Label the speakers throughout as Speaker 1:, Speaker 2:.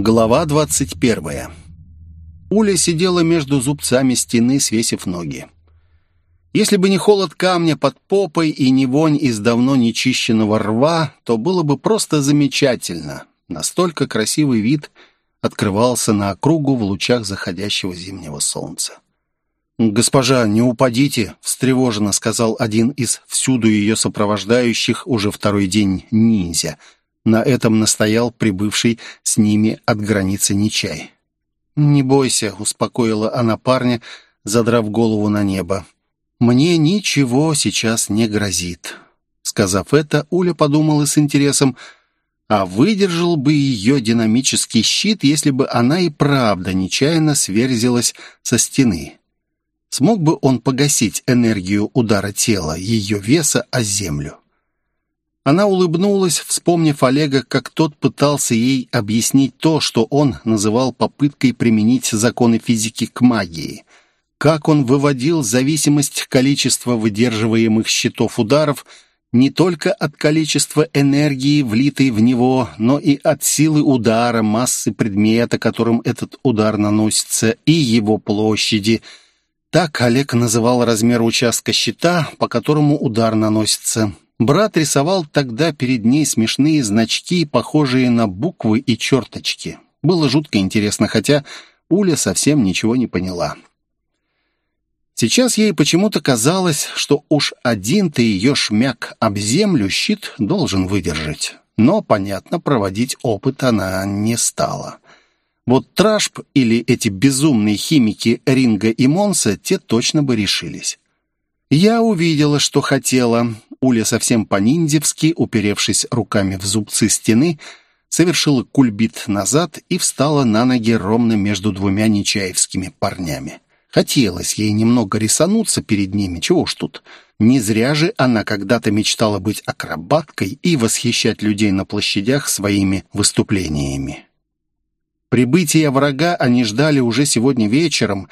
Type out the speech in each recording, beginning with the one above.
Speaker 1: Глава двадцать первая. Уля сидела между зубцами стены, свесив ноги. Если бы не холод камня под попой и не вонь из давно нечищенного рва, то было бы просто замечательно. Настолько красивый вид открывался на округу в лучах заходящего зимнего солнца. «Госпожа, не упадите!» — встревоженно сказал один из всюду ее сопровождающих уже второй день ниндзя — на этом настоял прибывший с ними от границы Нечай. «Не бойся», — успокоила она парня, задрав голову на небо. «Мне ничего сейчас не грозит». Сказав это, Уля подумала с интересом, а выдержал бы ее динамический щит, если бы она и правда нечаянно сверзилась со стены. Смог бы он погасить энергию удара тела, ее веса о землю? Она улыбнулась, вспомнив Олега, как тот пытался ей объяснить то, что он называл попыткой применить законы физики к магии. Как он выводил зависимость количества выдерживаемых щитов ударов не только от количества энергии, влитой в него, но и от силы удара, массы предмета, которым этот удар наносится, и его площади. Так Олег называл размер участка щита, по которому удар наносится. Брат рисовал тогда перед ней смешные значки, похожие на буквы и черточки. Было жутко интересно, хотя Уля совсем ничего не поняла. Сейчас ей почему-то казалось, что уж один-то ее шмяк об землю щит должен выдержать. Но, понятно, проводить опыт она не стала. Вот Трашп или эти безумные химики Ринга и Монса, те точно бы решились. Я увидела, что хотела. Уля совсем по-ниндзевски, уперевшись руками в зубцы стены, совершила кульбит назад и встала на ноги ровно между двумя нечаевскими парнями. Хотелось ей немного рисануться перед ними, чего уж тут. Не зря же она когда-то мечтала быть акробаткой и восхищать людей на площадях своими выступлениями. Прибытия врага они ждали уже сегодня вечером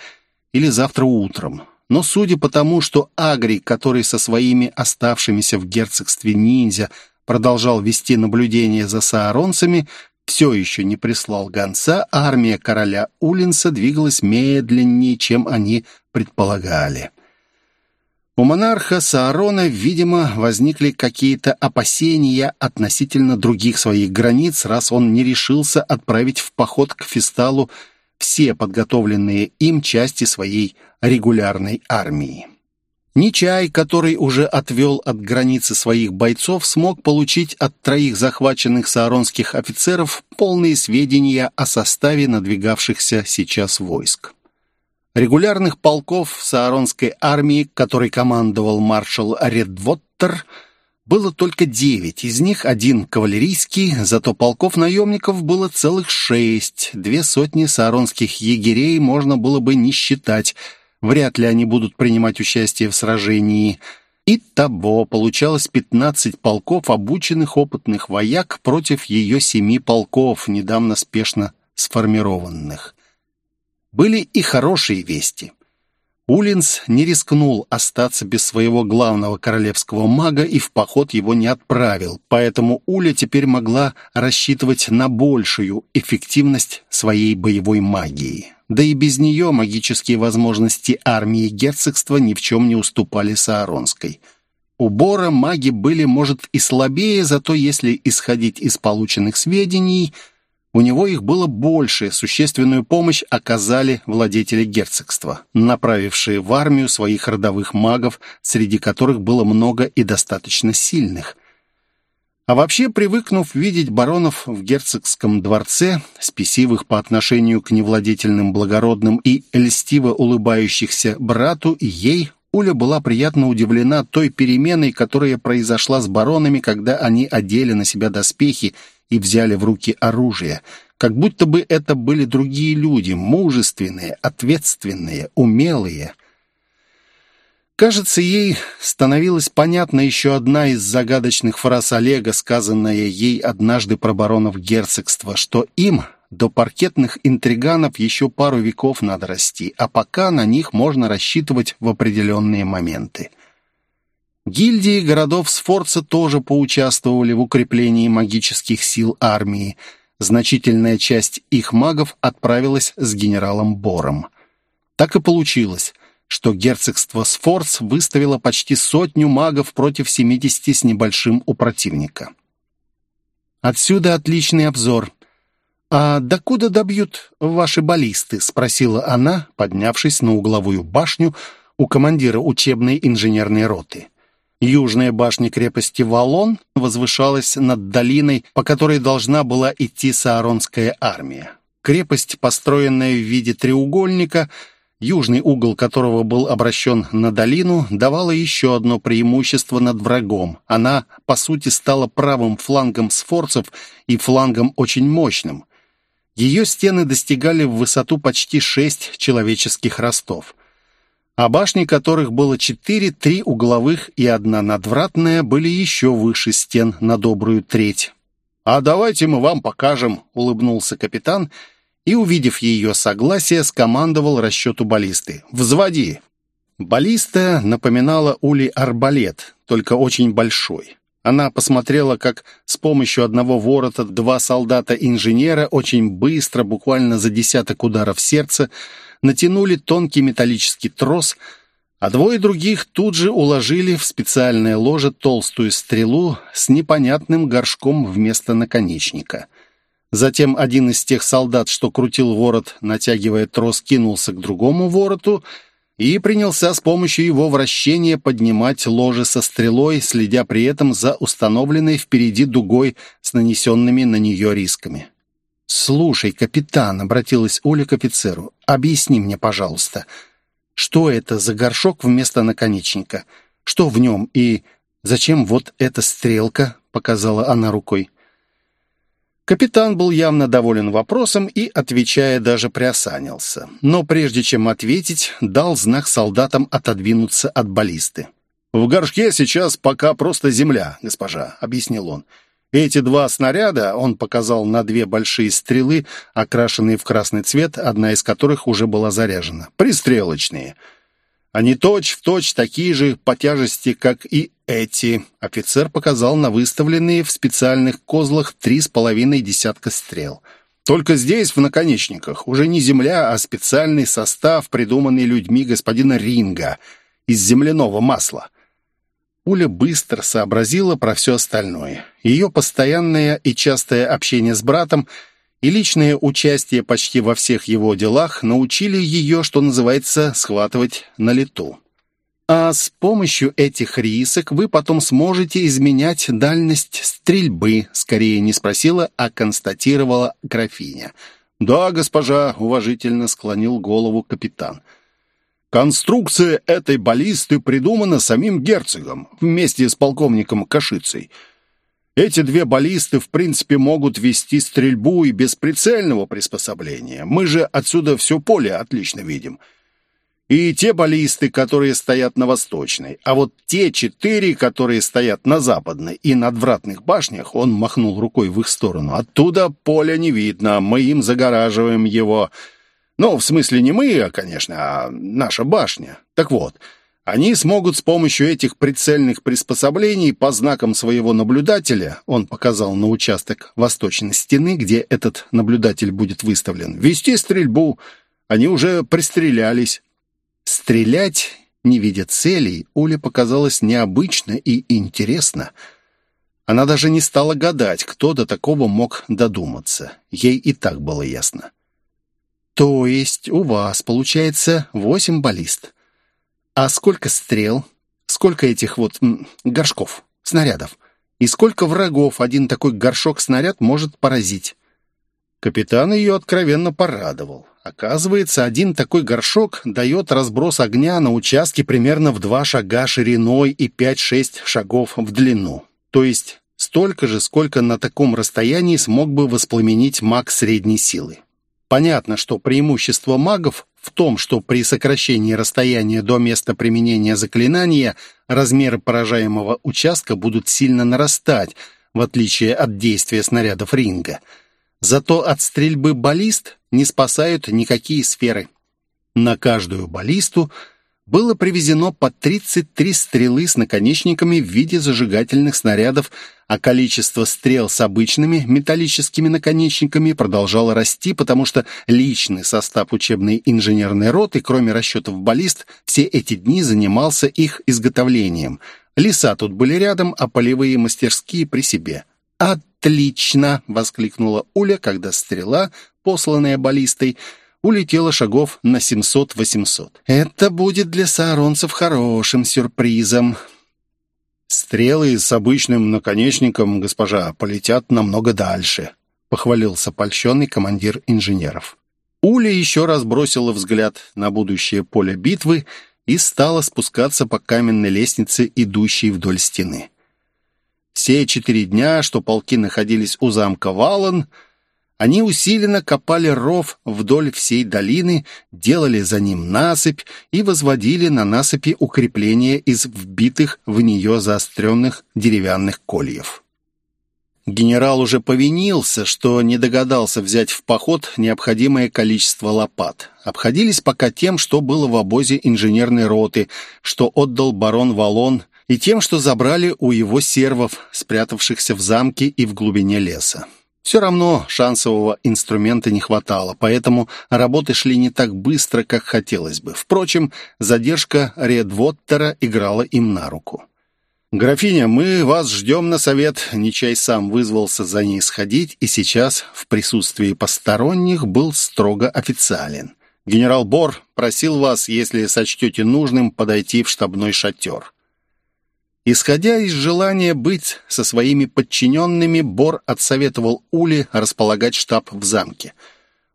Speaker 1: или завтра утром но судя по тому, что Агри, который со своими оставшимися в герцогстве ниндзя продолжал вести наблюдение за сааронцами, все еще не прислал гонца, армия короля Улинса двигалась медленнее, чем они предполагали. У монарха Саарона, видимо, возникли какие-то опасения относительно других своих границ, раз он не решился отправить в поход к Фисталу все подготовленные им части своей регулярной армии. Нечай, который уже отвел от границы своих бойцов, смог получить от троих захваченных сааронских офицеров полные сведения о составе надвигавшихся сейчас войск. Регулярных полков сааронской армии, которой командовал маршал Редвоттер, было только девять, из них один кавалерийский, зато полков наемников было целых шесть. Две сотни сааронских егерей можно было бы не считать. Вряд ли они будут принимать участие в сражении. И того получалось пятнадцать полков обученных опытных вояк против ее семи полков, недавно спешно сформированных. Были и хорошие вести. Улинс не рискнул остаться без своего главного королевского мага и в поход его не отправил, поэтому Уля теперь могла рассчитывать на большую эффективность своей боевой магии. Да и без нее магические возможности армии герцогства ни в чем не уступали Сааронской. У Бора маги были, может, и слабее, зато если исходить из полученных сведений – у него их было больше, существенную помощь оказали владетели герцогства, направившие в армию своих родовых магов, среди которых было много и достаточно сильных. А вообще, привыкнув видеть баронов в герцогском дворце, спесивых по отношению к невладетельным благородным и льстиво улыбающихся брату и ей, Уля была приятно удивлена той переменой, которая произошла с баронами, когда они одели на себя доспехи и взяли в руки оружие, как будто бы это были другие люди, мужественные, ответственные, умелые. Кажется, ей становилась понятна еще одна из загадочных фраз Олега, сказанная ей однажды про баронов герцогства, что им до паркетных интриганов еще пару веков надо расти, а пока на них можно рассчитывать в определенные моменты. Гильдии городов Сфорца тоже поучаствовали в укреплении магических сил армии. значительная часть их магов отправилась с генералом Бором. Так и получилось, что герцогство Сфорц выставило почти сотню магов против 70 с небольшим у противника. Отсюда отличный обзор. «А докуда добьют ваши баллисты?» — спросила она, поднявшись на угловую башню у командира учебной инженерной роты. Южная башня крепости Валон возвышалась над долиной, по которой должна была идти сааронская армия. Крепость, построенная в виде треугольника, южный угол которого был обращен на долину, давала еще одно преимущество над врагом. Она, по сути, стала правым флангом сфорцев и флангом очень мощным. Ее стены достигали в высоту почти шесть человеческих ростов а башни которых было четыре, три угловых и одна надвратная, были еще выше стен на добрую треть. «А давайте мы вам покажем», — улыбнулся капитан, и, увидев ее согласие, скомандовал расчету баллисты. «Взводи!» Баллиста напоминала ули-арбалет, только очень большой. Она посмотрела, как с помощью одного ворота два солдата-инженера очень быстро, буквально за десяток ударов сердца, натянули тонкий металлический трос, а двое других тут же уложили в специальное ложе толстую стрелу с непонятным горшком вместо наконечника. Затем один из тех солдат, что крутил ворот, натягивая трос, кинулся к другому вороту и принялся с помощью его вращения поднимать ложе со стрелой, следя при этом за установленной впереди дугой с нанесенными на нее рисками. «Слушай, капитан», — обратилась Оля к офицеру, — «объясни мне, пожалуйста, что это за горшок вместо наконечника? Что в нем и зачем вот эта стрелка?» — показала она рукой. Капитан был явно доволен вопросом и, отвечая, даже приосанился. Но прежде чем ответить, дал знак солдатам отодвинуться от баллисты. «В горшке сейчас пока просто земля, госпожа», — объяснил он. Эти два снаряда он показал на две большие стрелы, окрашенные в красный цвет, одна из которых уже была заряжена. Пристрелочные. Они точь-в-точь точь такие же по тяжести, как и эти. Офицер показал на выставленные в специальных козлах три с половиной десятка стрел. Только здесь, в наконечниках, уже не земля, а специальный состав, придуманный людьми господина Ринга из земляного масла. Уля быстро сообразила про все остальное. Ее постоянное и частое общение с братом и личное участие почти во всех его делах научили ее, что называется, схватывать на лету. А с помощью этих рисок вы потом сможете изменять дальность стрельбы, скорее не спросила, а констатировала графиня. «Да, госпожа», — уважительно склонил голову капитан. Конструкция этой баллисты придумана самим герцогом вместе с полковником Кашицей. Эти две баллисты, в принципе, могут вести стрельбу и без прицельного приспособления. Мы же отсюда все поле отлично видим. И те баллисты, которые стоят на восточной, а вот те четыре, которые стоят на западной и надвратных башнях, он махнул рукой в их сторону. Оттуда поля не видно, мы им загораживаем его. Ну, в смысле не мы, а, конечно, а наша башня. Так вот, они смогут с помощью этих прицельных приспособлений по знакам своего наблюдателя, он показал на участок восточной стены, где этот наблюдатель будет выставлен, вести стрельбу. Они уже пристрелялись. Стрелять, не видя целей, Оле показалось необычно и интересно. Она даже не стала гадать, кто до такого мог додуматься. Ей и так было ясно. То есть у вас получается восемь баллист. А сколько стрел? Сколько этих вот горшков, снарядов? И сколько врагов один такой горшок-снаряд может поразить? Капитан ее откровенно порадовал. Оказывается, один такой горшок дает разброс огня на участке примерно в два шага шириной и пять-шесть шагов в длину. То есть столько же, сколько на таком расстоянии смог бы воспламенить маг средней силы. Понятно, что преимущество магов в том, что при сокращении расстояния до места применения заклинания размеры поражаемого участка будут сильно нарастать, в отличие от действия снарядов ринга. Зато от стрельбы баллист не спасают никакие сферы. На каждую баллисту было привезено по 33 стрелы с наконечниками в виде зажигательных снарядов, а количество стрел с обычными металлическими наконечниками продолжало расти, потому что личный состав учебной инженерной роты, кроме расчетов баллист, все эти дни занимался их изготовлением. Леса тут были рядом, а полевые мастерские при себе. «Отлично!» — воскликнула Уля, когда стрела, посланная баллистой, — улетела шагов на 700-800. «Это будет для сааронцев хорошим сюрпризом». «Стрелы с обычным наконечником, госпожа, полетят намного дальше», — похвалился польщенный командир инженеров. Уля еще раз бросила взгляд на будущее поле битвы и стала спускаться по каменной лестнице, идущей вдоль стены. Все четыре дня, что полки находились у замка Валан, — они усиленно копали ров вдоль всей долины, делали за ним насыпь и возводили на насыпи укрепления из вбитых в нее заостренных деревянных кольев. Генерал уже повинился, что не догадался взять в поход необходимое количество лопат. Обходились пока тем, что было в обозе инженерной роты, что отдал барон Валон, и тем, что забрали у его сервов, спрятавшихся в замке и в глубине леса. Все равно шансового инструмента не хватало, поэтому работы шли не так быстро, как хотелось бы. Впрочем, задержка Редвоттера играла им на руку. «Графиня, мы вас ждем на совет». Нечай сам вызвался за ней сходить, и сейчас в присутствии посторонних был строго официален. «Генерал Бор просил вас, если сочтете нужным, подойти в штабной шатер». Исходя из желания быть со своими подчиненными, Бор отсоветовал Уле располагать штаб в замке.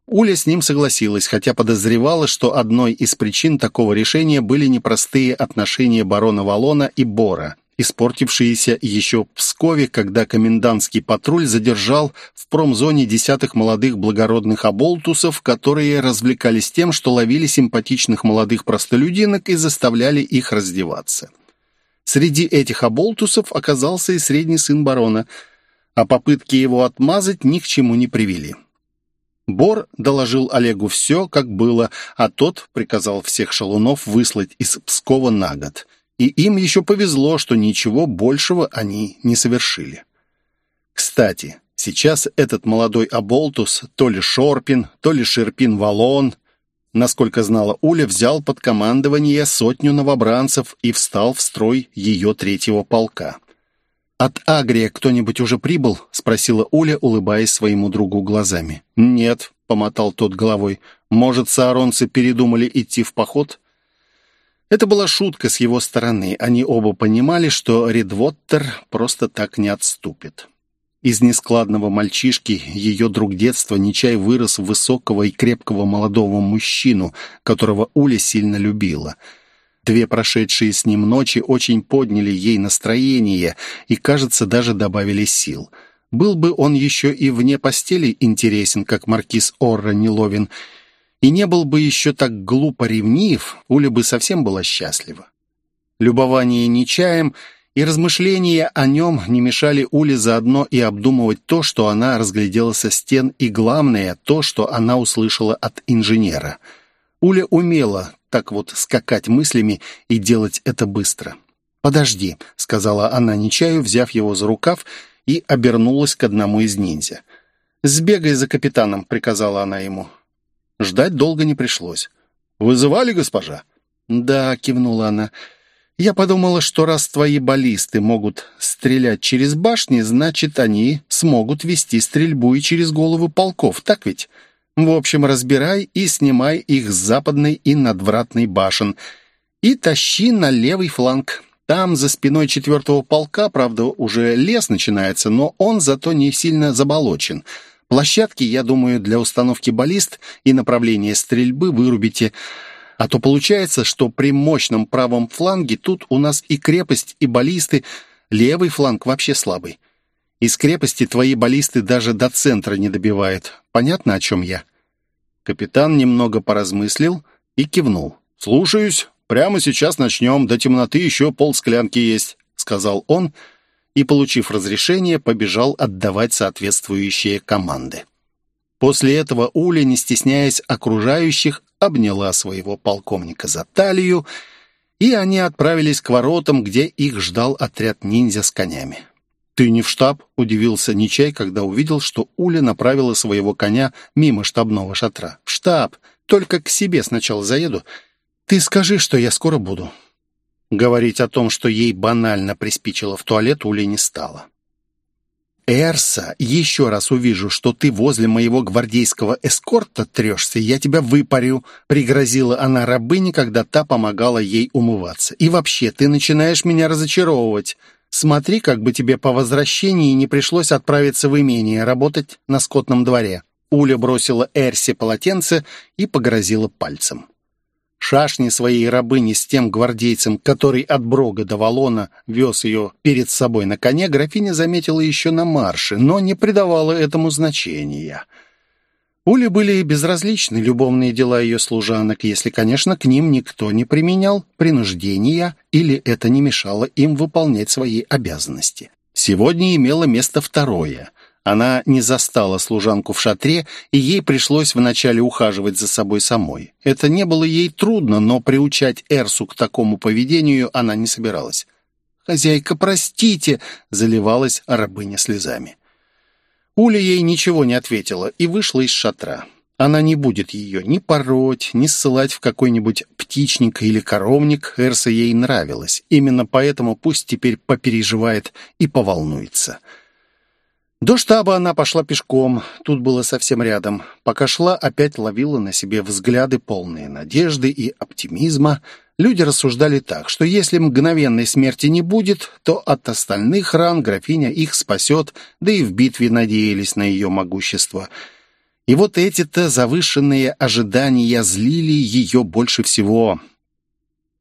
Speaker 1: Уля с ним согласилась, хотя подозревала, что одной из причин такого решения были непростые отношения барона Валона и Бора, испортившиеся еще в Пскове, когда комендантский патруль задержал в промзоне десятых молодых благородных оболтусов, которые развлекались тем, что ловили симпатичных молодых простолюдинок и заставляли их раздеваться. Среди этих оболтусов оказался и средний сын барона, а попытки его отмазать ни к чему не привели. Бор доложил Олегу все, как было, а тот приказал всех шалунов выслать из Пскова на год. И им еще повезло, что ничего большего они не совершили. Кстати, сейчас этот молодой оболтус, то ли Шорпин, то ли Шерпин-Валон, насколько знала Уля, взял под командование сотню новобранцев и встал в строй ее третьего полка. «От Агрия кто-нибудь уже прибыл?» — спросила Уля, улыбаясь своему другу глазами. «Нет», — помотал тот головой. «Может, сааронцы передумали идти в поход?» Это была шутка с его стороны. Они оба понимали, что Редвоттер просто так не отступит. Из нескладного мальчишки ее друг детства Нечай вырос в высокого и крепкого молодого мужчину, которого Уля сильно любила. Две прошедшие с ним ночи очень подняли ей настроение и, кажется, даже добавили сил. Был бы он еще и вне постели интересен, как маркиз Орра Неловин, и не был бы еще так глупо ревнив, Уля бы совсем была счастлива. Любование Нечаем — и размышления о нем не мешали Уле заодно и обдумывать то, что она разглядела со стен, и главное, то, что она услышала от инженера. Уля умела так вот скакать мыслями и делать это быстро. «Подожди», — сказала она Нечаю, взяв его за рукав, и обернулась к одному из ниндзя. «Сбегай за капитаном», — приказала она ему. Ждать долго не пришлось. «Вызывали, госпожа?» «Да», — кивнула она, — я подумала, что раз твои баллисты могут стрелять через башни, значит, они смогут вести стрельбу и через головы полков, так ведь? В общем, разбирай и снимай их с западной и надвратной башен и тащи на левый фланг. Там, за спиной четвертого полка, правда, уже лес начинается, но он зато не сильно заболочен. Площадки, я думаю, для установки баллист и направления стрельбы вырубите – а то получается, что при мощном правом фланге тут у нас и крепость, и баллисты, левый фланг вообще слабый. Из крепости твои баллисты даже до центра не добивают. Понятно, о чем я?» Капитан немного поразмыслил и кивнул. «Слушаюсь. Прямо сейчас начнем. До темноты еще полсклянки есть», — сказал он, и, получив разрешение, побежал отдавать соответствующие команды. После этого Уля, не стесняясь окружающих, обняла своего полковника за талию и они отправились к воротам, где их ждал отряд ниндзя с конями. «Ты не в штаб?» — удивился Ничай, когда увидел, что Уля направила своего коня мимо штабного шатра. «В штаб! Только к себе сначала заеду. Ты скажи, что я скоро буду». Говорить о том, что ей банально приспичило в туалет, Уля не стала. «Эрса, еще раз увижу, что ты возле моего гвардейского эскорта трешься, я тебя выпарю», — пригрозила она рабыне, когда та помогала ей умываться. «И вообще, ты начинаешь меня разочаровывать. Смотри, как бы тебе по возвращении не пришлось отправиться в имение, работать на скотном дворе». Уля бросила Эрсе полотенце и погрозила пальцем. Шашни своей рабыни с тем гвардейцем, который от Брога до Валона вез ее перед собой на коне, графиня заметила еще на марше, но не придавала этому значения. Уле были безразличны любовные дела ее служанок, если, конечно, к ним никто не применял принуждения или это не мешало им выполнять свои обязанности. Сегодня имело место второе — она не застала служанку в шатре, и ей пришлось вначале ухаживать за собой самой. Это не было ей трудно, но приучать Эрсу к такому поведению она не собиралась. «Хозяйка, простите!» — заливалась рабыня слезами. Уля ей ничего не ответила и вышла из шатра. Она не будет ее ни пороть, ни ссылать в какой-нибудь птичник или коровник. Эрса ей нравилась. Именно поэтому пусть теперь попереживает и поволнуется. — до штаба она пошла пешком, тут было совсем рядом. Пока шла, опять ловила на себе взгляды, полные надежды и оптимизма. Люди рассуждали так, что если мгновенной смерти не будет, то от остальных ран графиня их спасет, да и в битве надеялись на ее могущество. И вот эти-то завышенные ожидания злили ее больше всего.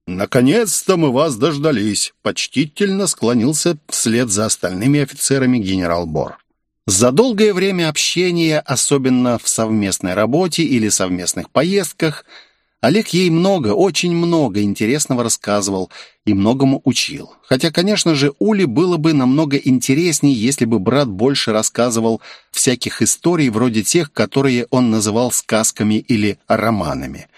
Speaker 1: «Наконец-то мы вас дождались!» — почтительно склонился вслед за остальными офицерами генерал Бор. За долгое время общения, особенно в совместной работе или совместных поездках, Олег ей много, очень много интересного рассказывал и многому учил. Хотя, конечно же, Уле было бы намного интереснее, если бы брат больше рассказывал всяких историй вроде тех, которые он называл сказками или романами.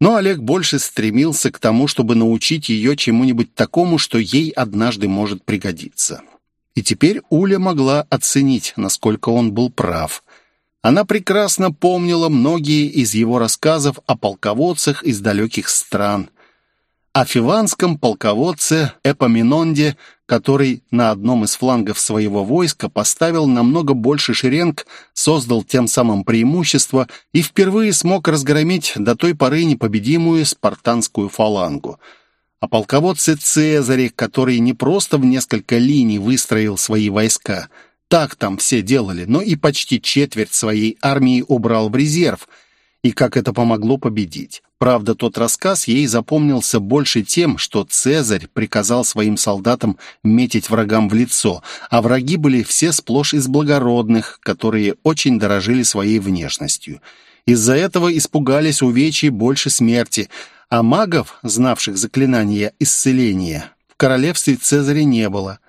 Speaker 1: Но Олег больше стремился к тому, чтобы научить ее чему-нибудь такому, что ей однажды может пригодиться. И теперь Уля могла оценить, насколько он был прав. Она прекрасно помнила многие из его рассказов о полководцах из далеких стран. О фиванском полководце Эпоминонде, который на одном из флангов своего войска поставил намного больше шеренг, создал тем самым преимущество и впервые смог разгромить до той поры непобедимую спартанскую фалангу – о полководце Цезаре, который не просто в несколько линий выстроил свои войска, так там все делали, но и почти четверть своей армии убрал в резерв, и как это помогло победить. Правда, тот рассказ ей запомнился больше тем, что Цезарь приказал своим солдатам метить врагам в лицо, а враги были все сплошь из благородных, которые очень дорожили своей внешностью. Из-за этого испугались увечий больше смерти – а магов, знавших заклинания исцеления, в королевстве Цезаря не было.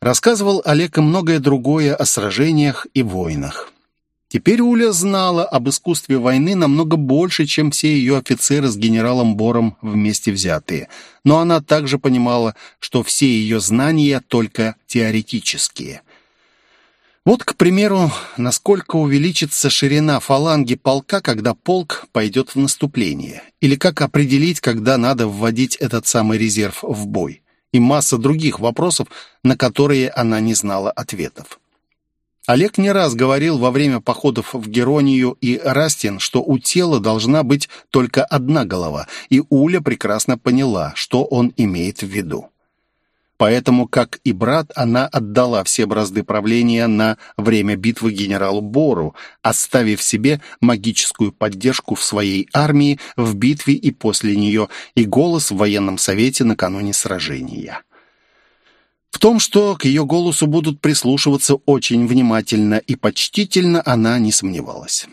Speaker 1: Рассказывал Олег и многое другое о сражениях и войнах. Теперь Уля знала об искусстве войны намного больше, чем все ее офицеры с генералом Бором вместе взятые. Но она также понимала, что все ее знания только теоретические – вот, к примеру, насколько увеличится ширина фаланги полка, когда полк пойдет в наступление, или как определить, когда надо вводить этот самый резерв в бой, и масса других вопросов, на которые она не знала ответов. Олег не раз говорил во время походов в Геронию и Растин, что у тела должна быть только одна голова, и Уля прекрасно поняла, что он имеет в виду. Поэтому, как и брат, она отдала все бразды правления на время битвы генералу Бору, оставив себе магическую поддержку в своей армии в битве и после нее, и голос в военном совете накануне сражения. В том, что к ее голосу будут прислушиваться очень внимательно и почтительно, она не сомневалась.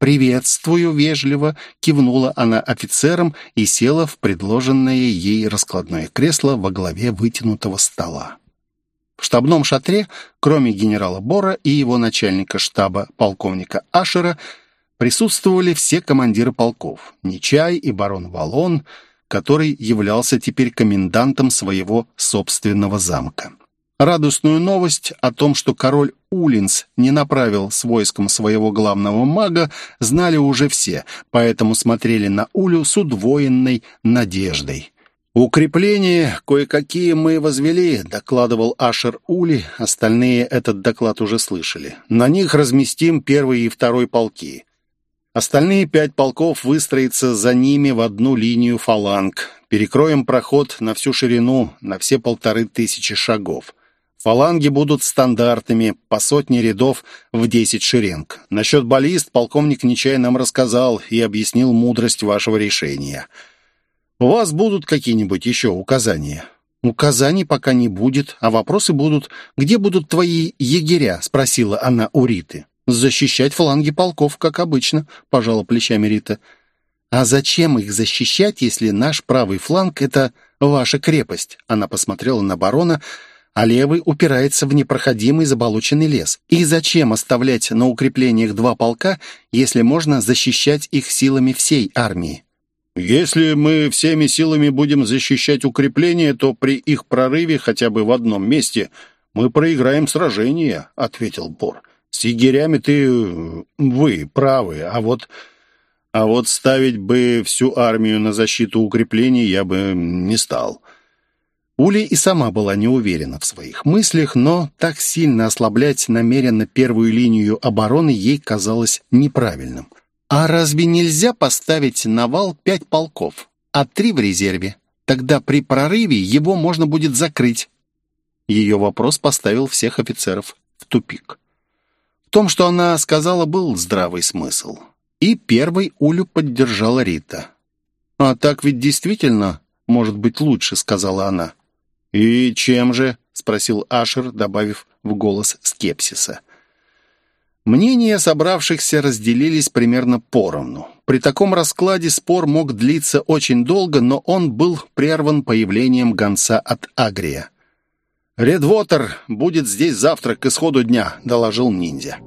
Speaker 1: «Приветствую!» — вежливо кивнула она офицерам и села в предложенное ей раскладное кресло во главе вытянутого стола. В штабном шатре, кроме генерала Бора и его начальника штаба, полковника Ашера, присутствовали все командиры полков. Нечай и барон Валон, который являлся теперь комендантом своего собственного замка. Радостную новость о том, что король Улинс не направил с войском своего главного мага, знали уже все, поэтому смотрели на Улю с удвоенной надеждой. «Укрепления кое-какие мы возвели», — докладывал Ашер Ули, остальные этот доклад уже слышали. «На них разместим первый и второй полки. Остальные пять полков выстроятся за ними в одну линию фаланг. Перекроем проход на всю ширину, на все полторы тысячи шагов». Фаланги будут стандартными, по сотне рядов в десять шеренг. Насчет баллист полковник Нечай нам рассказал и объяснил мудрость вашего решения. У вас будут какие-нибудь еще указания?» «Указаний пока не будет, а вопросы будут. Где будут твои егеря?» — спросила она у Риты. «Защищать фланги полков, как обычно», — пожала плечами Рита. «А зачем их защищать, если наш правый фланг — это ваша крепость?» Она посмотрела на барона — а левый упирается в непроходимый заболоченный лес. И зачем оставлять на укреплениях два полка, если можно защищать их силами всей армии?
Speaker 2: «Если мы всеми силами будем защищать укрепления, то при их прорыве хотя бы в одном месте мы проиграем сражение», — ответил Бор. «С егерями ты... вы правы, а вот... а вот ставить бы всю армию на защиту укреплений я бы не стал».
Speaker 1: Ули и сама была не уверена в своих мыслях, но так сильно ослаблять намеренно первую линию обороны ей казалось неправильным. «А разве нельзя поставить на вал пять полков, а три в резерве? Тогда при прорыве его можно будет закрыть». Ее вопрос поставил всех офицеров в тупик. В том, что она сказала, был здравый смысл. И первой Улю поддержала Рита. «А так ведь действительно может быть лучше», — сказала она.
Speaker 2: «И чем же?» — спросил Ашер, добавив в голос скепсиса.
Speaker 1: Мнения собравшихся разделились примерно поровну. При таком раскладе спор мог длиться очень долго, но он был прерван появлением гонца от Агрия.
Speaker 2: «Редвотер будет здесь завтра к исходу дня», — доложил ниндзя.